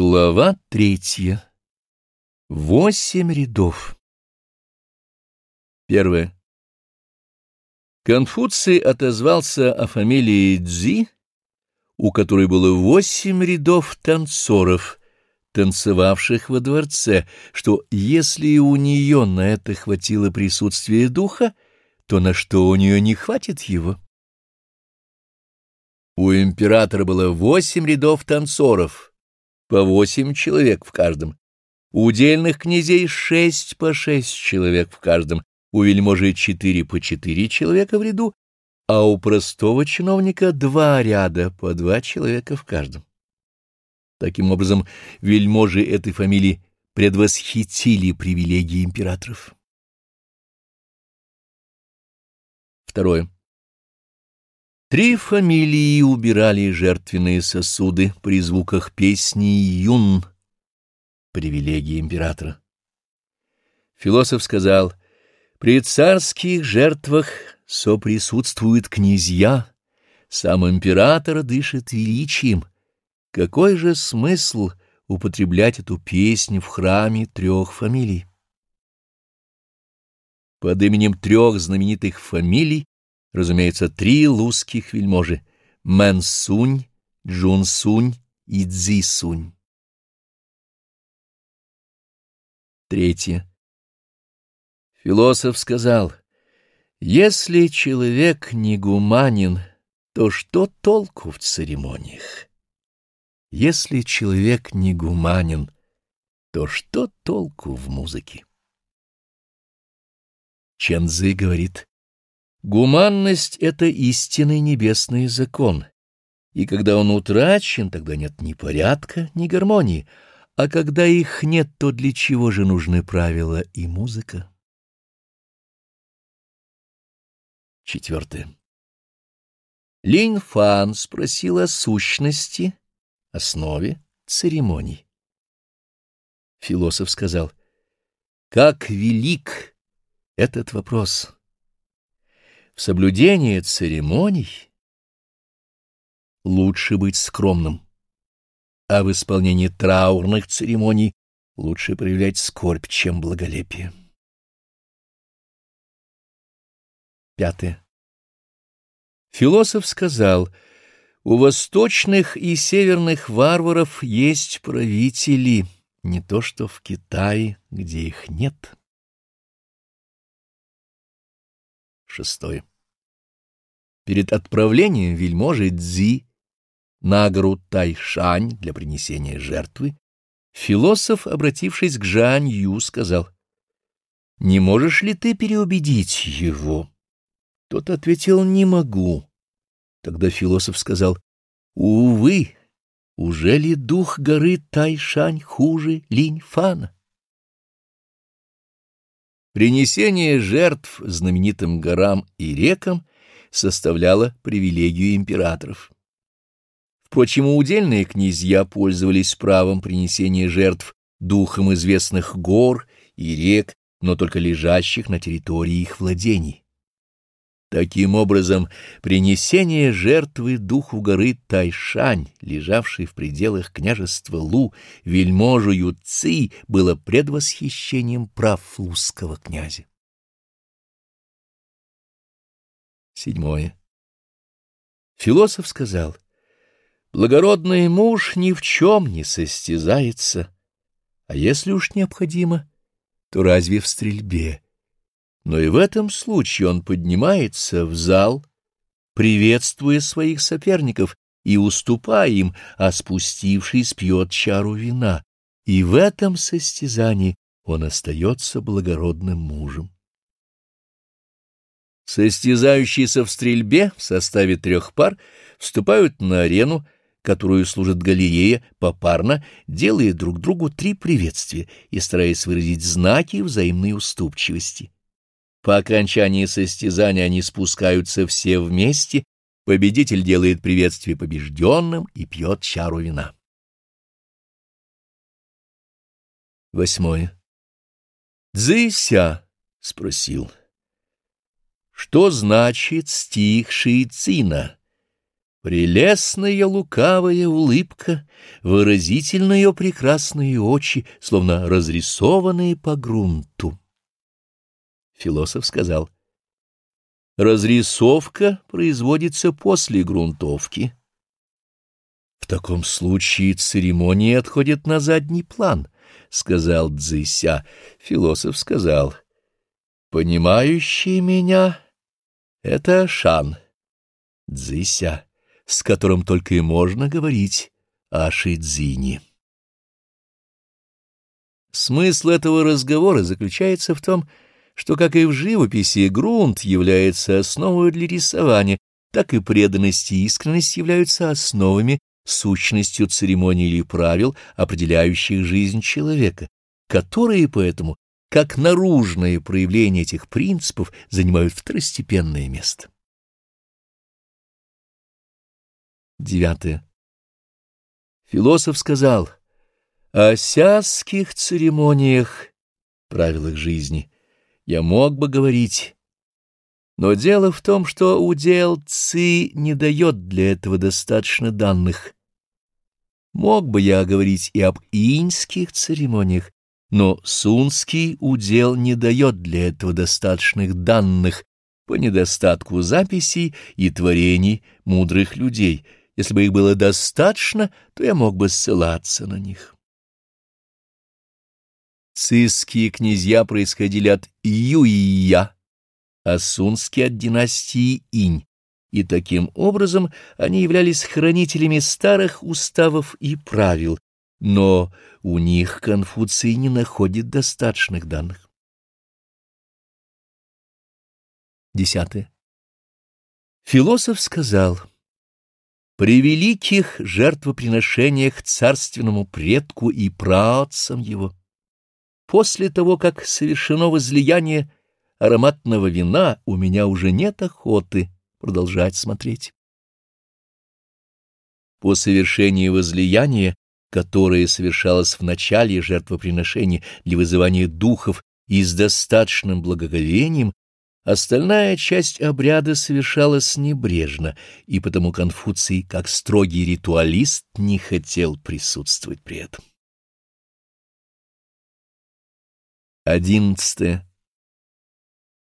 Глава третья. Восемь рядов. Первое. Конфуций отозвался о фамилии Цзи, у которой было восемь рядов танцоров, танцевавших во дворце, что если у нее на это хватило присутствия духа, то на что у нее не хватит его? У императора было восемь рядов танцоров, по восемь человек в каждом. У удельных князей шесть по шесть человек в каждом, у вельможи четыре по четыре человека в ряду, а у простого чиновника два ряда по два человека в каждом. Таким образом, вельможи этой фамилии предвосхитили привилегии императоров. Второе. Три фамилии убирали жертвенные сосуды при звуках песни «Юн» — привилегия императора. Философ сказал, «При царских жертвах соприсутствуют князья, сам император дышит величием. Какой же смысл употреблять эту песню в храме трех фамилий?» Под именем трех знаменитых фамилий разумеется, три лузских вельможи — Мэн-Сунь, Джун-Сунь и Цзи-Сунь. Третье. Философ сказал, «Если человек не гуманен, то что толку в церемониях? Если человек не гуманен, то что толку в музыке?» Чензы говорит, Гуманность — это истинный небесный закон, и когда он утрачен, тогда нет ни порядка, ни гармонии, а когда их нет, то для чего же нужны правила и музыка? Четвертое. Линь Фан спросил о сущности, основе церемоний. Философ сказал, «Как велик этот вопрос!» В соблюдении церемоний лучше быть скромным, а в исполнении траурных церемоний лучше проявлять скорбь, чем благолепие. Пятое. Философ сказал, у восточных и северных варваров есть правители, не то что в Китае, где их нет. Шестое. Перед отправлением вельможи Цзи на гору Тайшань для принесения жертвы, философ, обратившись к Жань Ю, сказал, «Не можешь ли ты переубедить его?» Тот ответил, «Не могу». Тогда философ сказал, «Увы, уже ли дух горы Тайшань хуже Линьфана?» Принесение жертв знаменитым горам и рекам составляло привилегию императоров. Впрочем, удельные князья пользовались правом принесения жертв духом известных гор и рек, но только лежащих на территории их владений. Таким образом, принесение жертвы духу горы Тайшань, лежавшей в пределах княжества Лу, вельможу Юци, было предвосхищением прав лузского князя. Седьмое. Философ сказал, «Благородный муж ни в чем не состязается, а если уж необходимо, то разве в стрельбе?» но и в этом случае он поднимается в зал, приветствуя своих соперников и уступая им, а спустившись пьет чару вина, и в этом состязании он остается благородным мужем. Состязающиеся в стрельбе в составе трех пар вступают на арену, которую служит галерея, попарно, делая друг другу три приветствия и стараясь выразить знаки взаимной уступчивости. По окончании состязания они спускаются все вместе, победитель делает приветствие побежденным и пьет чару вина. Восьмое. «Дзыся?» — спросил. «Что значит стих Шиицина? Прелестная лукавая улыбка, выразительные прекрасные очи, словно разрисованные по грунту. Философ сказал, «Разрисовка производится после грунтовки». В таком случае церемония отходит на задний план, — сказал Цзися. Философ сказал, «Понимающий меня — это Шан, Цзися, с которым только и можно говорить о Шидзине». Смысл этого разговора заключается в том, что, как и в живописи, грунт является основой для рисования, так и преданность и искренность являются основами сущностью церемоний или правил, определяющих жизнь человека, которые поэтому, как наружное проявление этих принципов, занимают второстепенное место. Девятое. Философ сказал, о сяских церемониях, правилах жизни, я мог бы говорить, но дело в том, что удел Ци не дает для этого достаточно данных, Мог бы я говорить и об иньских церемониях, но сунский удел не дает для этого достаточных данных по недостатку записей и творений мудрых людей. Если бы их было достаточно, то я мог бы ссылаться на них. Цисские князья происходили от Юия, а сунские от династии Инь и таким образом они являлись хранителями старых уставов и правил, но у них Конфуций не находит достаточных данных. Десятое. Философ сказал, «При великих жертвоприношениях царственному предку и праотцам его, после того, как совершено возлияние ароматного вина, у меня уже нет охоты» продолжать смотреть. По совершении возлияния, которое совершалось в начале жертвоприношения для вызывания духов и с достаточным благоговением, остальная часть обряда совершалась небрежно, и потому Конфуций, как строгий ритуалист, не хотел присутствовать при этом. Одиннадцатое.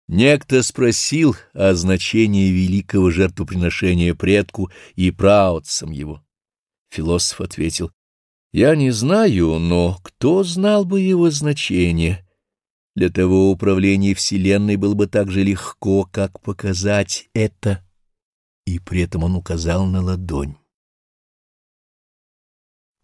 Некто спросил о значении великого жертвоприношения предку и праотцам его. Философ ответил, «Я не знаю, но кто знал бы его значение? Для того управления Вселенной было бы так же легко, как показать это». И при этом он указал на ладонь.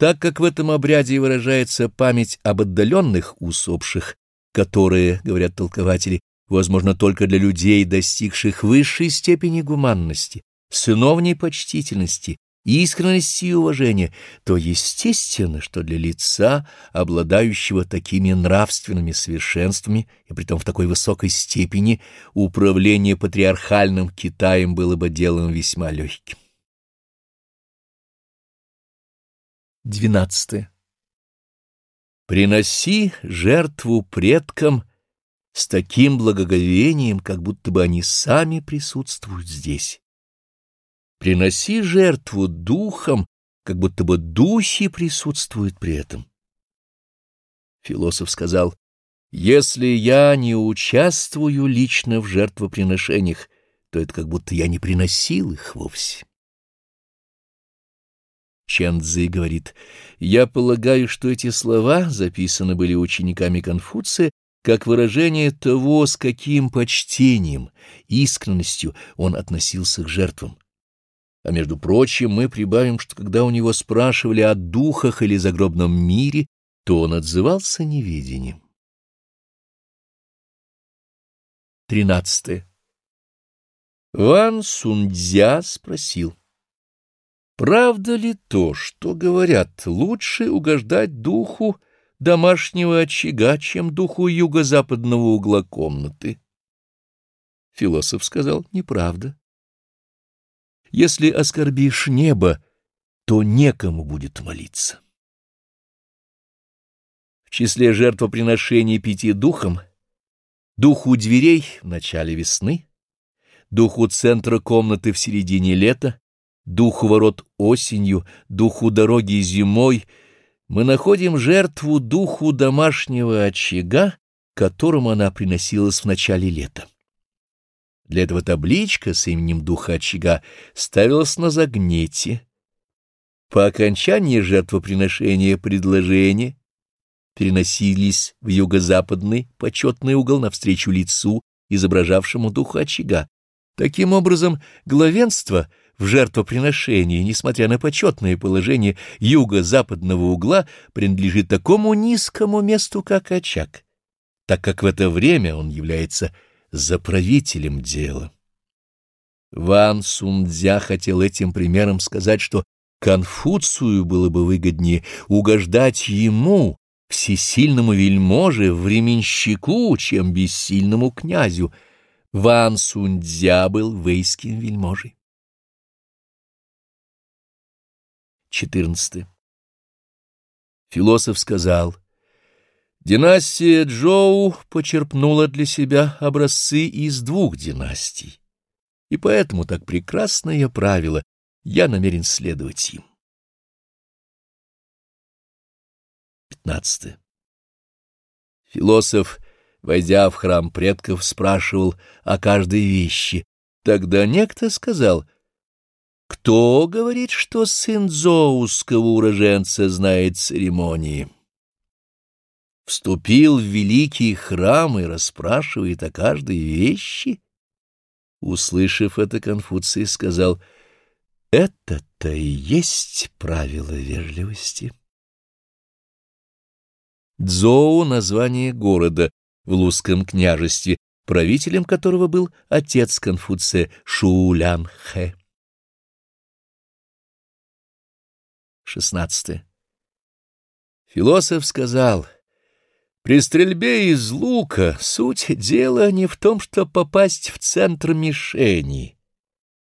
Так как в этом обряде выражается память об отдаленных усопших, которые, говорят толкователи, возможно только для людей, достигших высшей степени гуманности, сыновней почтительности, искренности и уважения, то естественно, что для лица, обладающего такими нравственными совершенствами и притом в такой высокой степени, управление патриархальным Китаем было бы делом весьма легким. Двенадцатое. Приноси жертву предкам с таким благоговением, как будто бы они сами присутствуют здесь. Приноси жертву духом, как будто бы духи присутствуют при этом. Философ сказал, «Если я не участвую лично в жертвоприношениях, то это как будто я не приносил их вовсе». Чен Цзы говорит, «Я полагаю, что эти слова записаны были учениками Конфуция как выражение того, с каким почтением, искренностью он относился к жертвам. А между прочим, мы прибавим, что когда у него спрашивали о духах или загробном мире, то он отзывался неведением. Тринадцатое. Ван Сунцзя спросил, «Правда ли то, что говорят, лучше угождать духу, домашнего очага, чем духу юго-западного угла комнаты. Философ сказал, неправда. Если оскорбишь небо, то некому будет молиться. В числе жертвоприношений пяти духам духу дверей в начале весны, духу центра комнаты в середине лета, духу ворот осенью, духу дороги зимой, мы находим жертву духу домашнего очага, которому она приносилась в начале лета. Для этого табличка с именем духа очага ставилась на загнете. По окончании жертвоприношения предложения переносились в юго-западный почетный угол навстречу лицу, изображавшему духа очага. Таким образом, главенство в жертвоприношении, несмотря на почетное положение юго-западного угла, принадлежит такому низкому месту, как очаг, так как в это время он является заправителем дела. Ван Сундзя хотел этим примером сказать, что Конфуцию было бы выгоднее угождать ему, всесильному вельможе, временщику, чем бессильному князю. Ван Сундзя был вейским вельможей. 14. Философ сказал, «Династия Джоу почерпнула для себя образцы из двух династий, и поэтому так прекрасное правило я намерен следовать им». 15. Философ, войдя в храм предков, спрашивал о каждой вещи. Тогда некто сказал, «Кто говорит, что сын зоуского уроженца знает церемонии?» Вступил в великий храм и расспрашивает о каждой вещи. Услышав это, Конфуций сказал, «Это-то и есть правило вежливости». Цзоу — название города в Лузском княжестве, правителем которого был отец Конфуция Шуулян-хэ. 16. Философ сказал, «При стрельбе из лука суть дела не в том, что попасть в центр мишени,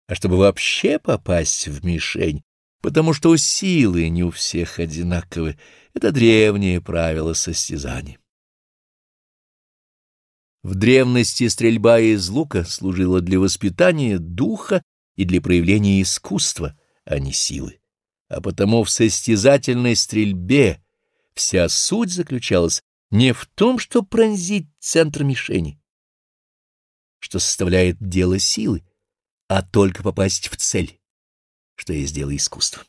а чтобы вообще попасть в мишень, потому что силы не у всех одинаковы. Это древнее правило состязаний. В древности стрельба из лука служила для воспитания духа и для проявления искусства, а не силы. А потому в состязательной стрельбе вся суть заключалась не в том, что пронзить центр мишени, что составляет дело силы, а только попасть в цель, что есть дело искусства.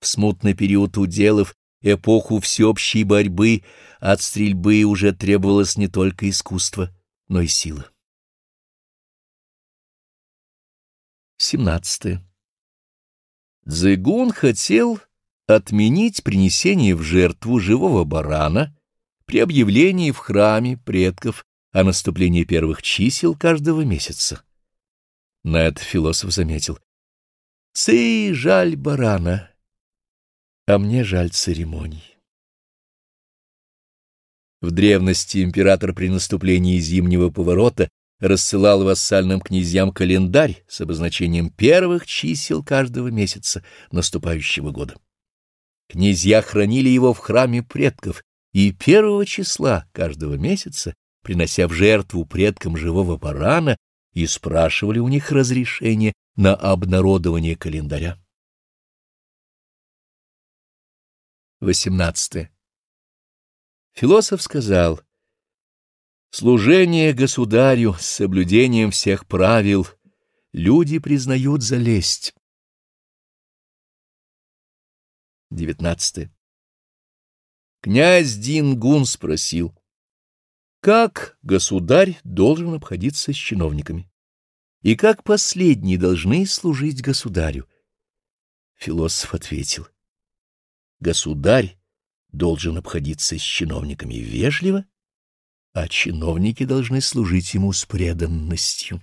В смутный период уделов эпоху всеобщей борьбы от стрельбы уже требовалось не только искусство, но и сила. 17. Цзыгун хотел отменить принесение в жертву живого барана при объявлении в храме предков о наступлении первых чисел каждого месяца. На это философ заметил. «Цей жаль барана, а мне жаль церемоний. В древности император при наступлении зимнего поворота рассылал вассальным князьям календарь с обозначением первых чисел каждого месяца наступающего года. Князья хранили его в храме предков, и первого числа каждого месяца, принося в жертву предкам живого барана, и спрашивали у них разрешение на обнародование календаря. 18. Философ сказал, «Служение государю с соблюдением всех правил люди признают за лесть». 19. Князь Дингун спросил, как государь должен обходиться с чиновниками, и как последние должны служить государю? Философ ответил, Государь должен обходиться с чиновниками вежливо, а чиновники должны служить ему с преданностью.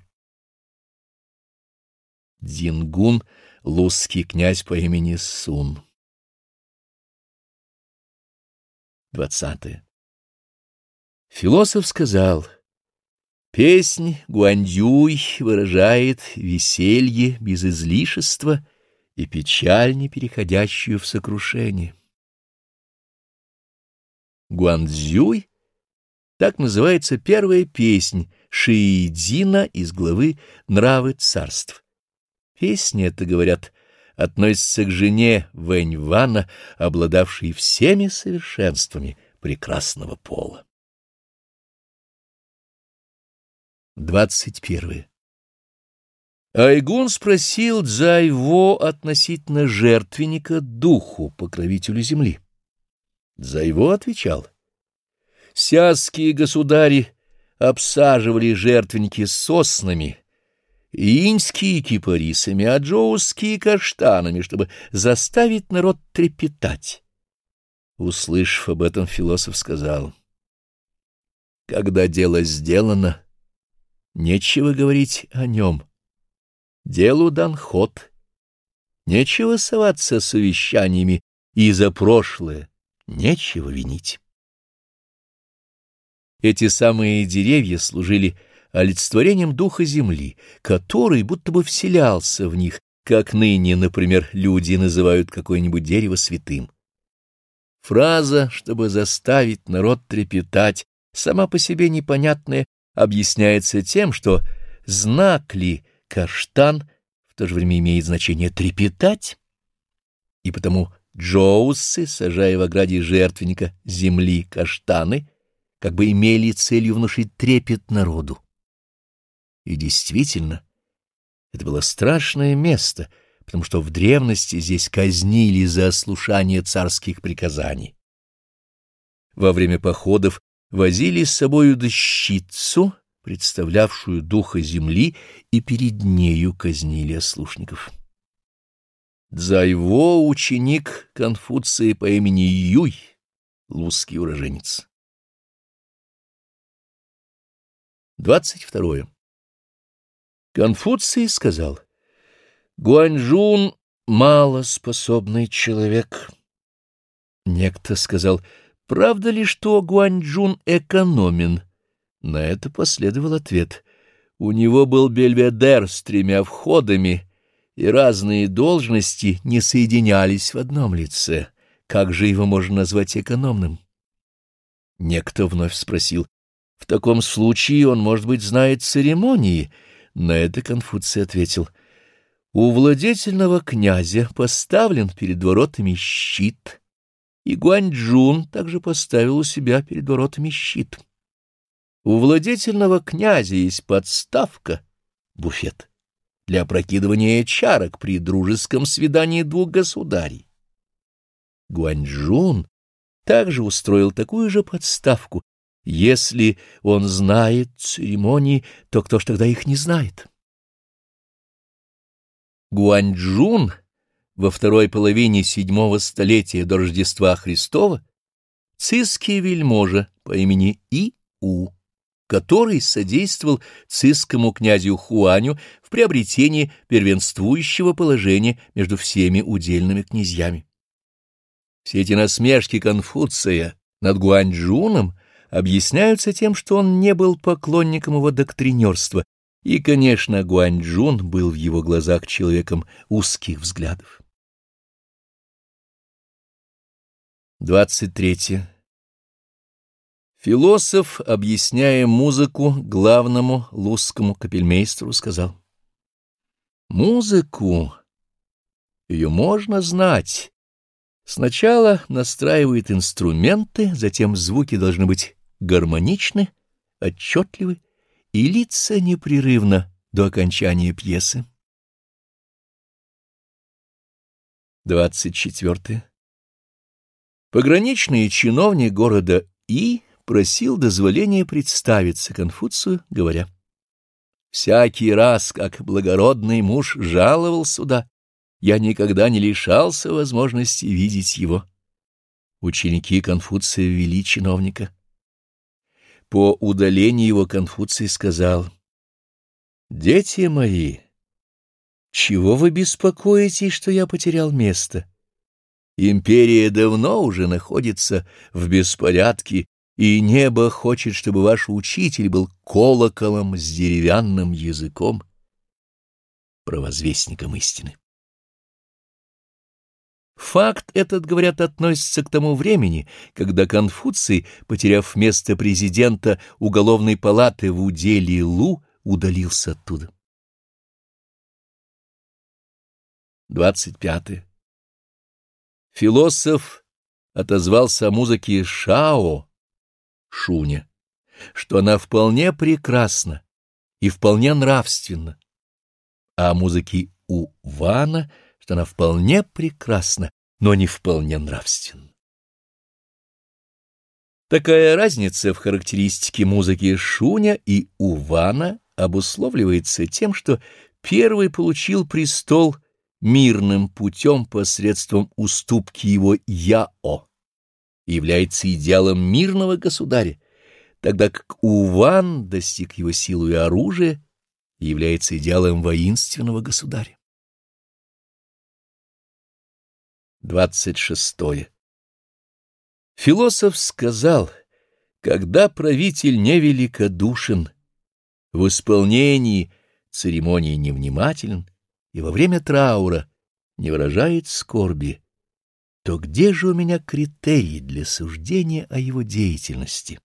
Дингун — лузский князь по имени Сун. Двадцатое. Философ сказал, «Песнь Гуандюй выражает веселье без излишества и печаль, не переходящую в сокрушение. Гуанцзюй — так называется первая песнь Шиидзина из главы «Нравы царств». Песня это, говорят, относится к жене Вэнь-Вана, обладавшей всеми совершенствами прекрасного пола. 21. Айгун спросил Дзайво относительно жертвенника духу, покровителю земли. Дзайво отвечал. Сиасские государи обсаживали жертвенники соснами, иньские кипарисами, а джоусские каштанами, чтобы заставить народ трепетать. Услышав об этом, философ сказал, «Когда дело сделано, нечего говорить о нем. Делу дан ход. Нечего соваться с увещаниями, и за прошлое нечего винить». Эти самые деревья служили олицетворением духа земли, который будто бы вселялся в них, как ныне, например, люди называют какое-нибудь дерево святым. Фраза, чтобы заставить народ трепетать, сама по себе непонятная, объясняется тем, что знак ли каштан в то же время имеет значение трепетать, и потому джоусы, сажая в ограде жертвенника земли каштаны, как бы имели целью внушить трепет народу. И действительно, это было страшное место, потому что в древности здесь казнили за ослушание царских приказаний. Во время походов возили с собою дощицу, представлявшую духа земли, и перед нею казнили ослушников. Дзайво — ученик Конфуция по имени Юй, лузский уроженец. 22. Конфуций сказал, «Гуаньжун — малоспособный человек». Некто сказал, «Правда ли, что Гуаньчжун экономен?» На это последовал ответ. У него был бельведер с тремя входами, и разные должности не соединялись в одном лице. Как же его можно назвать экономным? Некто вновь спросил, в таком случае он, может быть, знает церемонии. На это Конфуций ответил. У владетельного князя поставлен перед воротами щит, и Гуаньчжун также поставил у себя перед воротами щит. У владетельного князя есть подставка, буфет, для опрокидывания чарок при дружеском свидании двух государей. Гуаньчжун также устроил такую же подставку если он знает церемонии, то кто ж тогда их не знает? Гуанчжун во второй половине седьмого столетия до Рождества Христова цисский вельможа по имени И-У, который содействовал цисскому князю Хуаню в приобретении первенствующего положения между всеми удельными князьями. Все эти насмешки Конфуция над Гуанчжуном объясняются тем, что он не был поклонником его доктринерства, и, конечно, Гуанчжун был в его глазах человеком узких взглядов. 23. Философ, объясняя музыку главному лузскому капельмейстеру, сказал, «Музыку, ее можно знать». Сначала настраивает инструменты, затем звуки должны быть гармоничны, отчетливы и литься непрерывно до окончания пьесы. 24. Пограничный чиновник города И просил дозволения представиться Конфуцию, говоря, «Всякий раз, как благородный муж жаловал сюда, я никогда не лишался возможности видеть его». Ученики Конфуция вели чиновника. По удалении его Конфуций сказал, «Дети мои, чего вы беспокоитесь, что я потерял место? Империя давно уже находится в беспорядке, и небо хочет, чтобы ваш учитель был колоколом с деревянным языком, провозвестником истины. Факт этот, говорят, относится к тому времени, когда Конфуций, потеряв место президента уголовной палаты в уделе Лу, удалился оттуда. 25. Философ отозвался о музыке Шао, Шуня, что она вполне прекрасна и вполне нравственна, а о музыке у Вана, что она вполне прекрасна, но не вполне нравственна. Такая разница в характеристике музыки Шуня и Увана обусловливается тем, что первый получил престол мирным путем посредством уступки его Яо, является идеалом мирного государя, тогда как Уван достиг его силу и оружия является идеалом воинственного государя. 26. Философ сказал, когда правитель невеликодушен, в исполнении церемонии невнимателен и во время траура не выражает скорби, то где же у меня критерии для суждения о его деятельности?